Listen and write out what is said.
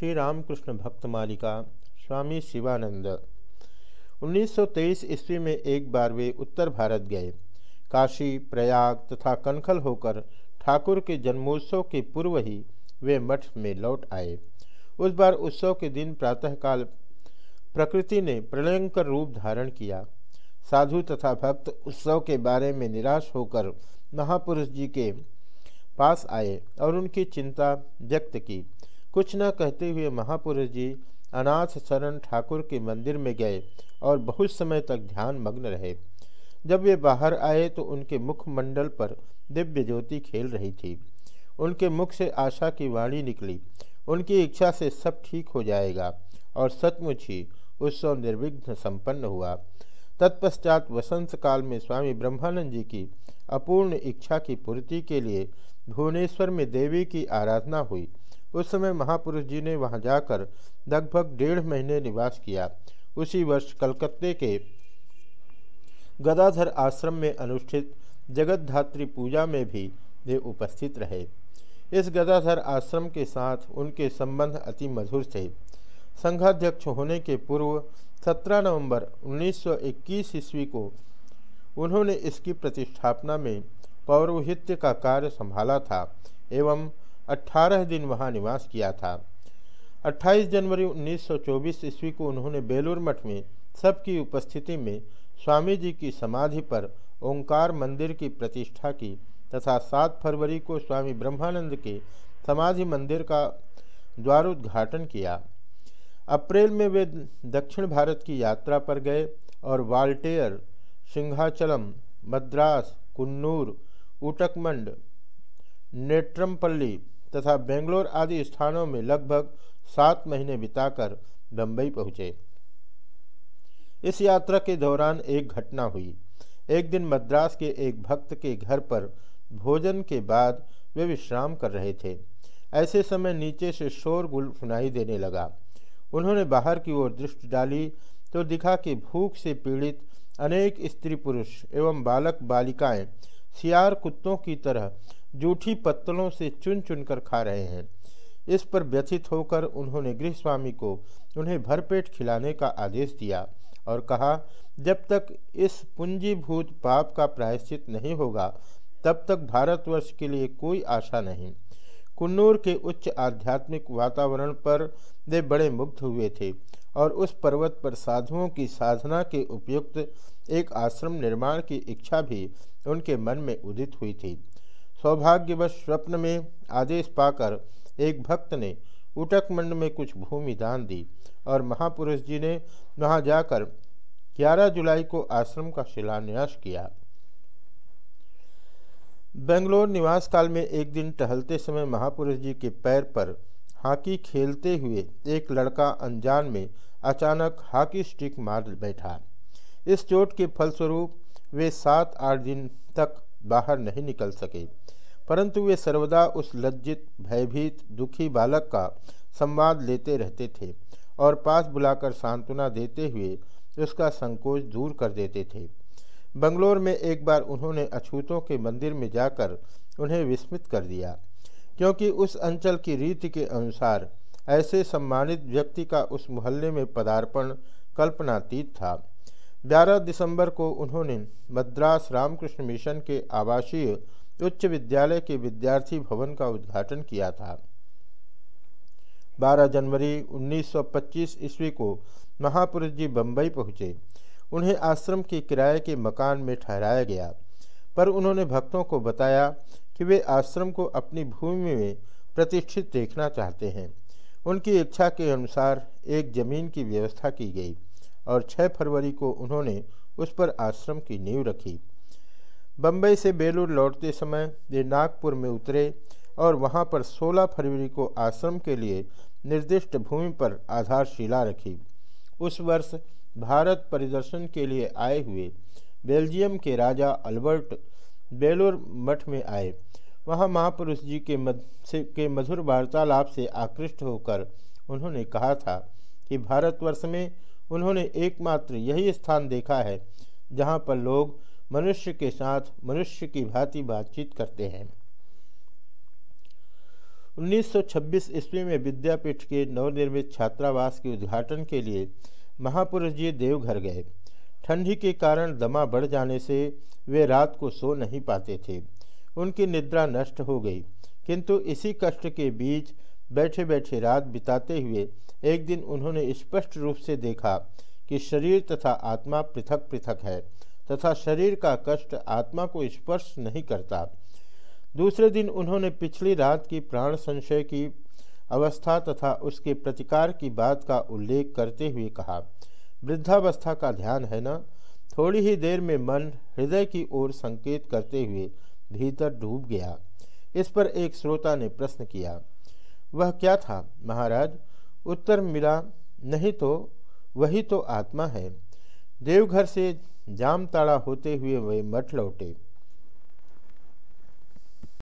श्री रामकृष्ण भक्त मालिका स्वामी शिवानंद। 1923 ईस्वी में एक बार वे उत्तर भारत गए। काशी, प्रयाग तथा कनखल होकर ठाकुर के जन्मोत्सव के पूर्व ही वे मठ में लौट आए। उस बार उत्सव के दिन प्रातःकाल प्रकृति ने प्रलयंकर रूप धारण किया। साधु तथा भक्त उत्सव के बारे में निराश होकर महापुरुष जी के पास आए और उनकी चिंता व्यक्त की। कुछ न कहते हुए महापुरुष जी अनाथ शरण ठाकुर के मंदिर में गए और बहुत समय तक ध्यान मग्न रहे। जब वे बाहर आए तो उनके मुखमंडल पर दिव्य ज्योति खेल रही थी। उनके मुख से आशा की वाणी निकली, उनकी इच्छा से सब ठीक हो जाएगा और सचमुच ही उत्सव निर्विघ्न संपन्न हुआ। तत्पश्चात वसंत काल में स्वामी ब्रह्मानंद जी की अपूर्ण इच्छा की पूर्ति के लिए भुवनेश्वर में देवी की आराधना हुई। उस समय महापुरुष जी ने वहाँ जाकर लगभग डेढ़ महीने निवास किया। उसी वर्ष कलकत्ते के गदाधर आश्रम में अनुष्ठित जगतधात्री पूजा में भी वे उपस्थित रहे। इस गदाधर आश्रम के साथ उनके संबंध अति मधुर थे। संघाध्यक्ष होने के पूर्व 17 नवंबर 1921 ईस्वी को उन्होंने इसकी प्रतिष्ठापना में पौरोहित्य का कार्य संभाला था एवं 18 दिन वहाँ निवास किया था। 28 जनवरी 1924 ईस्वी को उन्होंने बेलूर मठ में सबकी उपस्थिति में स्वामी जी की समाधि पर ओंकार मंदिर की प्रतिष्ठा की तथा 7 फरवरी को स्वामी ब्रह्मानंद के समाधि मंदिर का द्वारोद्घाटन किया। अप्रैल में वे दक्षिण भारत की यात्रा पर गए और वाल्टेयर सिंघाचलम मद्रास, कुन्नूर उटकमंड नेट्रमपल्ली तथा बेंगलोर आदि स्थानों में लगभग सात महीने बिताकर बम्बई पहुँचे। इस यात्रा के दौरान एक घटना हुई। एक दिन मद्रास के एक भक्त के घर पर भोजन के बाद वे विश्राम कर रहे थे। ऐसे समय नीचे से शोरगुल सुनाई देने लगा। उन्होंने बाहर की ओर दृष्टि डाली तो दिखा कि भूख से पीड़ित अनेक स्त्री पुरुष एवं बालक बालिकाएँ सियार कुत्तों की तरह जूठी पत्तलों से चुन चुनकर खा रहे हैं। इस पर व्यथित होकर उन्होंने गृह स्वामी को उन्हें भरपेट खिलाने का आदेश दिया और कहा, जब तक इस पूंजीभूत पाप का प्रायश्चित नहीं होगा, तब तक भारतवर्ष के लिए कोई आशा नहीं। कुन्नूर के उच्च आध्यात्मिक वातावरण पर वे बड़े मुग्ध हुए थे और उस पर्वत पर साधुओं की साधना के उपयुक्त एक आश्रम निर्माण की इच्छा भी उनके मन में उदित हुई थी। सौभाग्यवश स्वप्न में आदेश पाकर एक भक्त ने उटक मंड में कुछ भूमि दान दी और महापुरुष जी ने वहाँ जाकर 11 जुलाई को आश्रम का शिलान्यास किया। बेंगलोर निवास काल में एक दिन टहलते समय महापुरुष जी के पैर पर हॉकी खेलते हुए एक लड़का अनजान में अचानक हॉकी स्टिक मार बैठा। इस चोट के फलस्वरूप वे सात आठ दिन तक बाहर नहीं निकल सके। परंतु वे सर्वदा उस लज्जित, भयभीत, दुखी बालक का संवाद लेते रहते थे और पास बुलाकर सांत्वना देते हुए उसका संकोच दूर कर देते थे। बंगलोर में एक बार उन्होंने अछूतों के मंदिर में जाकर उन्हें विस्मित कर दिया, क्योंकि उस अंचल की रीति के अनुसार ऐसे सम्मानित व्यक्ति का उस मोहल्ले में पदार्पण कल्पनातीत था। 11 दिसंबर को उन्होंने मद्रास रामकृष्ण मिशन के आवासीय उच्च विद्यालय के विद्यार्थी भवन का उद्घाटन किया था। 12 जनवरी 1925 ईस्वी को महापुरुष जी बम्बई पहुँचे। उन्हें आश्रम के किराए के मकान में ठहराया गया। पर उन्होंने भक्तों को बताया कि वे आश्रम को अपनी भूमि में प्रतिष्ठित देखना चाहते हैं। उनकी इच्छा के अनुसार एक ज़मीन की व्यवस्था की गई। और 6 फरवरी को उन्होंने उस पर आश्रम की नींव रखी। बम्बई से बेलूर लौटते समय वे नागपुर में उतरे और वहाँ पर 16 फरवरी को आश्रम के लिए निर्दिष्ट भूमि पर आधारशिला रखी। उस वर्ष भारत परिदर्शन के लिए आए हुए बेल्जियम के राजा अल्बर्ट बेलोर मठ में आए। वहाँ महापुरुष जी के मध से, के मधुर वार्तालाप से आकृष्ट होकर उन्होंने कहा था कि भारतवर्ष में उन्होंने एकमात्र यही स्थान देखा है, जहाँ पर लोग मनुष्य के साथ मनुष्य की भांति बातचीत करते हैं। 1926 ईस्वी में विद्यापीठ के नवनिर्मित छात्रावास के उद्घाटन के लिए महापुरुष जी देवघर गए। ठंडी के कारण दमा बढ़ जाने से वे रात को सो नहीं पाते थे। उनकी निद्रा नष्ट हो गई, किंतु इसी कष्ट के बीच बैठे बैठे रात बिताते हुए एक दिन उन्होंने स्पष्ट रूप से देखा कि शरीर तथा आत्मा पृथक पृथक है तथा शरीर का कष्ट आत्मा को स्पर्श नहीं करता। दूसरे दिन उन्होंने पिछली रात की प्राण संशय की अवस्था तथा उसके प्रतिकार की बात का उल्लेख करते हुए कहा, वृद्धावस्था का ध्यान है ना? थोड़ी ही देर में मन हृदय की ओर संकेत करते हुए भीतर डूब गया। इस पर एक श्रोता ने प्रश्न किया वह क्या था? महाराज, उत्तर मिला, नहीं तो वही तो आत्मा है। देवघर से जामताड़ा होते हुए वे मठ लौटे।